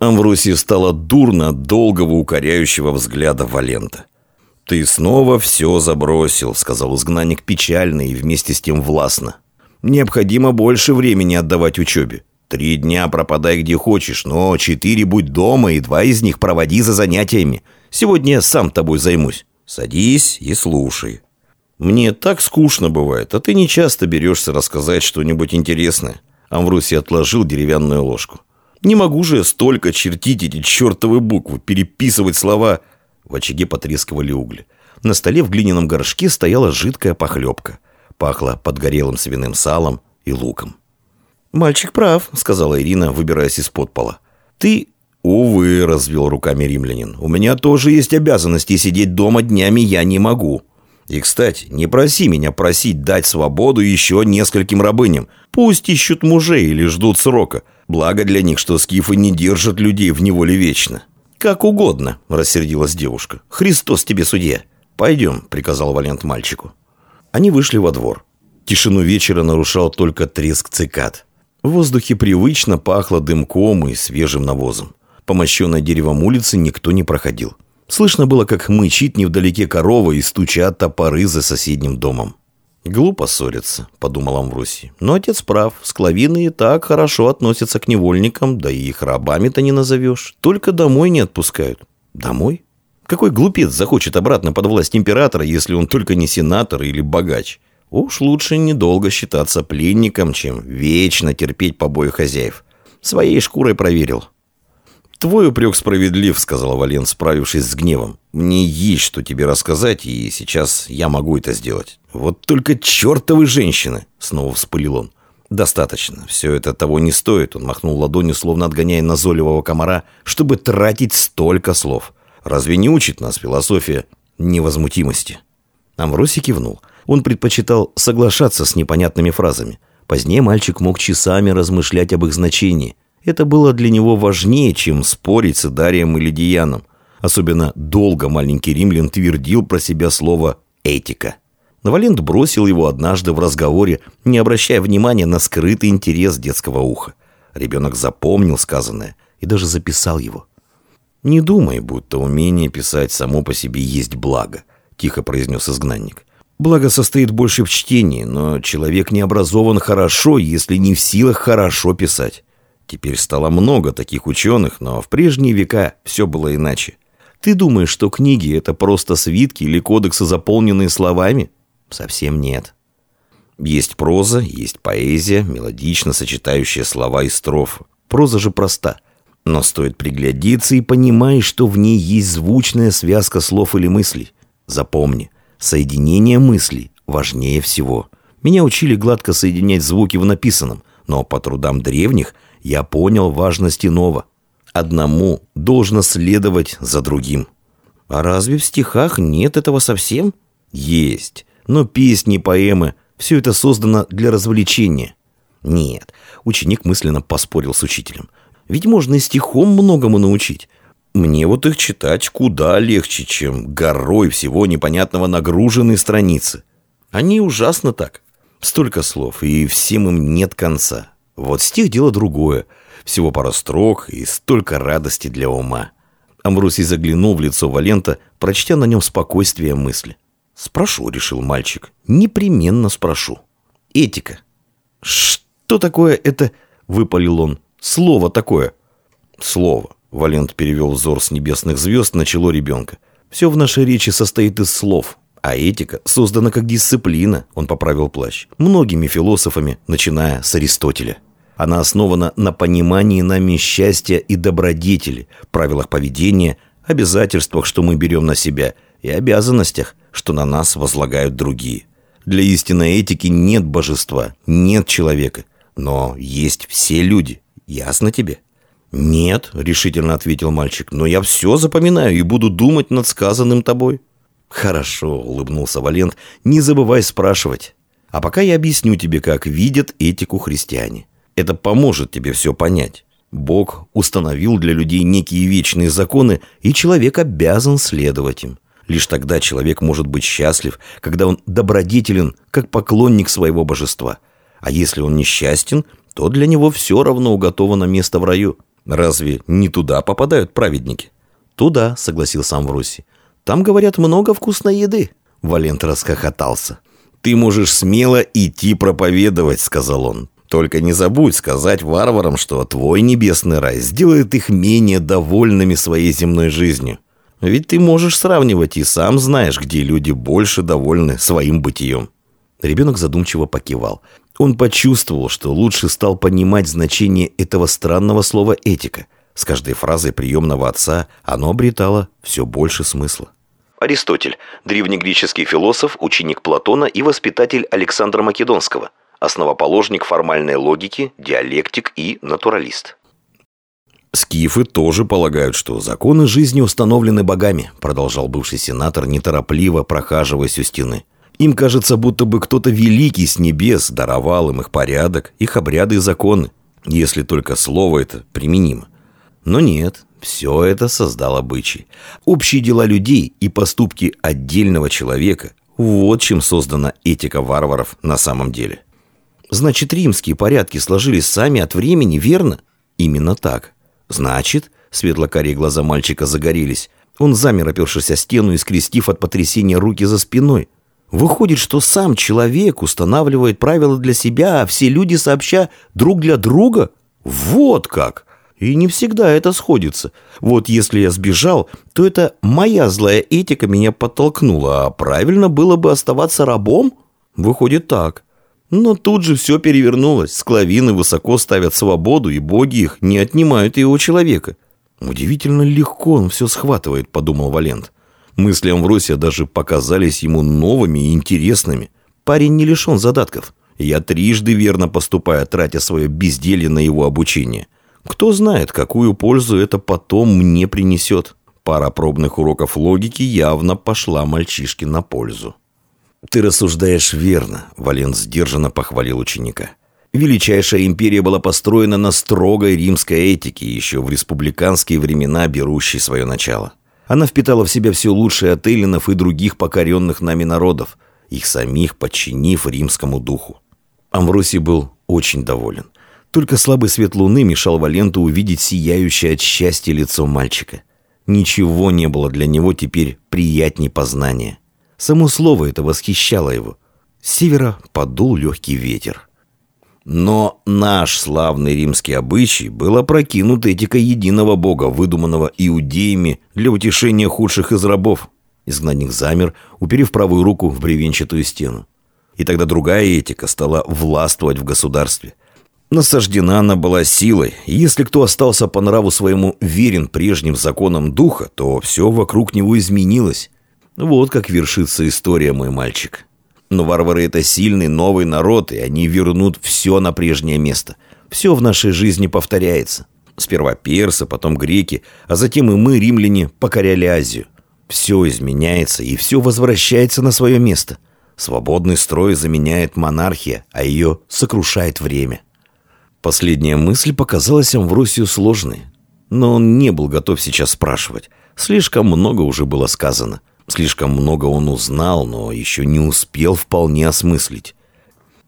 Амвросии стало дурно от долгого укоряющего взгляда Валента. «Ты снова все забросил», — сказал изгнанник печально и вместе с тем властно. «Необходимо больше времени отдавать учебе. Три дня пропадай где хочешь, но четыре будь дома и два из них проводи за занятиями. Сегодня я сам тобой займусь. Садись и слушай». «Мне так скучно бывает, а ты не часто берешься рассказать что-нибудь интересное». Амвросий отложил деревянную ложку. Не могу же столько чертить эти чертовы буквы, переписывать слова. В очаге потрескивали угли. На столе в глиняном горшке стояла жидкая похлебка. Пахло подгорелым свиным салом и луком. «Мальчик прав», — сказала Ирина, выбираясь из-под пола. «Ты...» «Увы», — развел руками римлянин. «У меня тоже есть обязанности, сидеть дома днями я не могу. И, кстати, не проси меня просить дать свободу еще нескольким рабыням. Пусть ищут мужей или ждут срока. Благо для них, что скифы не держат людей в неволе вечно. «Как угодно», – рассердилась девушка. «Христос тебе судья». «Пойдем», – приказал Валент мальчику. Они вышли во двор. Тишину вечера нарушал только треск цикад. В воздухе привычно пахло дымком и свежим навозом. По мощенной деревом улице никто не проходил. Слышно было, как мычит невдалеке корова и стучат топоры за соседним домом. «Глупо ссориться», — подумал Амвросий. «Но отец прав. Склавины и так хорошо относятся к невольникам, да и их рабами-то не назовешь. Только домой не отпускают». «Домой? Какой глупец захочет обратно под власть императора, если он только не сенатор или богач? Уж лучше недолго считаться пленником, чем вечно терпеть побои хозяев. Своей шкурой проверил». «Твой упрек справедлив», — сказала Вален, справившись с гневом. «Мне есть что тебе рассказать, и сейчас я могу это сделать». «Вот только чертовы женщины!» — снова вспылил он. «Достаточно. Все это того не стоит». Он махнул ладонью, словно отгоняя назойливого комара, чтобы тратить столько слов. «Разве не учит нас философия невозмутимости?» Амвросий кивнул. Он предпочитал соглашаться с непонятными фразами. Позднее мальчик мог часами размышлять об их значении. Это было для него важнее, чем спорить с Дарием или Дианом. Особенно долго маленький римлян твердил про себя слово «этика». Навалент бросил его однажды в разговоре, не обращая внимания на скрытый интерес детского уха. Ребенок запомнил сказанное и даже записал его. «Не думай, будто умение писать само по себе есть благо», — тихо произнес изгнанник. «Благо состоит больше в чтении, но человек не образован хорошо, если не в силах хорошо писать. Теперь стало много таких ученых, но в прежние века все было иначе. Ты думаешь, что книги — это просто свитки или кодексы, заполненные словами? Совсем нет. Есть проза, есть поэзия, мелодично сочетающая слова и строфы. Проза же проста. Но стоит приглядеться и понимаешь, что в ней есть звучная связка слов или мыслей. Запомни, соединение мыслей важнее всего. Меня учили гладко соединять звуки в написанном, но по трудам древних – я понял важность иного. Одному должно следовать за другим. А разве в стихах нет этого совсем? Есть. Но песни, поэмы – все это создано для развлечения. Нет, ученик мысленно поспорил с учителем. Ведь можно и стихом многому научить. Мне вот их читать куда легче, чем горой всего непонятного нагруженной страницы. Они ужасно так. Столько слов, и всем им нет конца. Вот стих дело другое. Всего пара строк и столько радости для ума. Амбросий заглянул в лицо Валента, прочтя на нем спокойствие мысли. «Спрошу», — решил мальчик. «Непременно спрошу». «Этика». «Что такое это?» — выпалил он. «Слово такое». «Слово». Валент перевел взор с небесных звезд на чело ребенка. «Все в нашей речи состоит из слов. А этика создана как дисциплина», — он поправил плащ, «многими философами, начиная с Аристотеля». Она основана на понимании нами счастья и добродетели, правилах поведения, обязательствах, что мы берем на себя, и обязанностях, что на нас возлагают другие. Для истинной этики нет божества, нет человека, но есть все люди. Ясно тебе? «Нет», — решительно ответил мальчик, «но я все запоминаю и буду думать над сказанным тобой». «Хорошо», — улыбнулся Валент, — «не забывай спрашивать. А пока я объясню тебе, как видят этику христиане. Это поможет тебе все понять. Бог установил для людей некие вечные законы, и человек обязан следовать им. Лишь тогда человек может быть счастлив, когда он добродетелен, как поклонник своего божества. А если он несчастен, то для него все равно уготовано место в раю. Разве не туда попадают праведники? Туда, согласился Амвросий. Там, говорят, много вкусной еды. Валент расхохотался. «Ты можешь смело идти проповедовать», — сказал он. «Только не забудь сказать варварам, что твой небесный рай сделает их менее довольными своей земной жизнью. Ведь ты можешь сравнивать и сам знаешь, где люди больше довольны своим бытием». Ребенок задумчиво покивал. Он почувствовал, что лучше стал понимать значение этого странного слова «этика». С каждой фразой приемного отца оно обретало все больше смысла. Аристотель, древнегреческий философ, ученик Платона и воспитатель Александра Македонского, основоположник формальной логики, диалектик и натуралист. «Скифы тоже полагают, что законы жизни установлены богами», продолжал бывший сенатор, неторопливо прохаживаясь у стены. «Им кажется, будто бы кто-то великий с небес даровал им их порядок, их обряды и законы, если только слово это применимо. Но нет, все это создал обычай. Общие дела людей и поступки отдельного человека – вот чем создана этика варваров на самом деле. Значит, римские порядки сложились сами от времени, верно? Именно так. Значит, светло-карие глаза мальчика загорелись. Он замер, опершись о стену и скрестив от потрясения руки за спиной. Выходит, что сам человек устанавливает правила для себя, а все люди сообща друг для друга? Вот как! И не всегда это сходится. Вот если я сбежал, то это моя злая этика меня подтолкнула, а правильно было бы оставаться рабом? Выходит так. Но тут же все перевернулось. Склавины высоко ставят свободу, и боги их не отнимают и у человека. Удивительно легко он все схватывает, подумал Валент. Мысли Амвросия даже показались ему новыми и интересными. Парень не лишен задатков. Я трижды верно поступаю, тратя свое безделье на его обучение – кто знает, какую пользу это потом мне принесет. Пара пробных уроков логики явно пошла мальчишке на пользу. «Ты рассуждаешь верно», — Валент сдержанно похвалил ученика. Величайшая империя была построена на строгой римской этике, еще в республиканские времена берущей свое начало. Она впитала в себя все лучшее от эллинов и других покоренных нами народов, их самих подчинив римскому духу. Амвросий был очень доволен. Только слабый свет луны мешал Валенту увидеть сияющее от счастья лицо мальчика. Ничего не было для него теперь приятней познания. Само слово это восхищало его. С севера подул легкий ветер. Но наш славный римский обычай был опрокинут этикой единого бога, выдуманного иудеями для утешения худших из рабов. Изгнанник замер, уперев правую руку в бревенчатую стену. И тогда другая этика стала властвовать в государстве. Насаждена она была силой, и если кто остался по нраву своему верен прежним законам духа, то все вокруг него изменилось. Вот как вершится история, мой мальчик. Но варвары — это сильный новый народ, и они вернут все на прежнее место. Все в нашей жизни повторяется. Сперва персы, потом греки, а затем и мы, римляне, покоряли Азию. Все изменяется, и все возвращается на свое место. Свободный строй заменяет монархия, а ее сокрушает время. Последняя мысль показалась Амвросию сложной. Но он не был готов сейчас спрашивать. Слишком много уже было сказано. Слишком много он узнал, но еще не успел вполне осмыслить.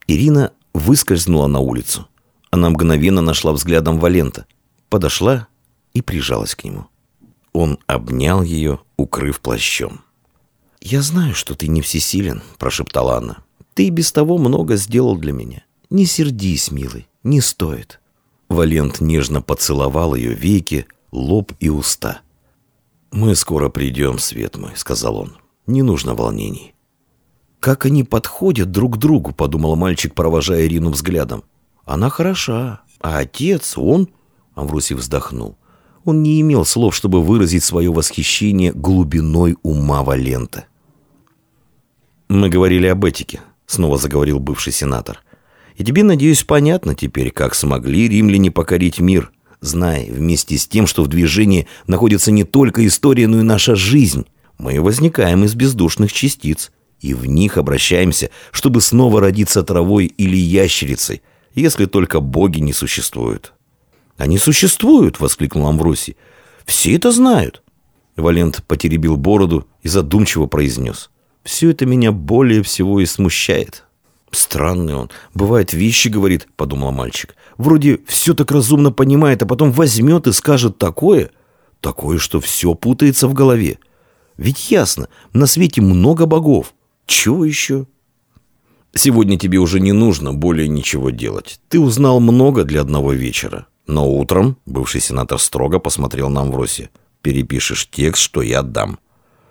Ирина выскользнула на улицу. Она мгновенно нашла взглядом Валента. Подошла и прижалась к нему. Он обнял ее, укрыв плащом. «Я знаю, что ты не всесилен», — прошептала она. «Ты и без того много сделал для меня. Не сердись, милый не стоит». Валент нежно поцеловал ее веки, лоб и уста. «Мы скоро придем, свет мой», — сказал он. «Не нужно волнений». «Как они подходят друг к другу», — подумал мальчик, провожая Ирину взглядом. «Она хороша, а отец, он...» Амвросий вздохнул. Он не имел слов, чтобы выразить свое восхищение глубиной ума Валента. «Мы говорили об этике», — снова заговорил бывший сенатор. И тебе, надеюсь, понятно теперь, как смогли римляне покорить мир. Знай, вместе с тем, что в движении находится не только история, но и наша жизнь. Мы возникаем из бездушных частиц, и в них обращаемся, чтобы снова родиться травой или ящерицей, если только боги не существуют. «Они существуют!» — воскликнул Амвросий. «Все это знают!» Валент потеребил бороду и задумчиво произнес. «Все это меня более всего и смущает». Странный он. Бывает, вещи говорит, подумал мальчик. Вроде все так разумно понимает, а потом возьмет и скажет такое. Такое, что все путается в голове. Ведь ясно, на свете много богов. Чего еще? Сегодня тебе уже не нужно более ничего делать. Ты узнал много для одного вечера. Но утром бывший сенатор строго посмотрел на Амвросия. Перепишешь текст, что я отдам.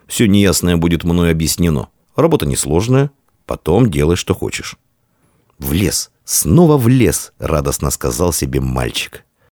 Все неясное будет мной объяснено. Работа несложная, потом делай, что хочешь. В лес, снова в лес, радостно сказал себе мальчик.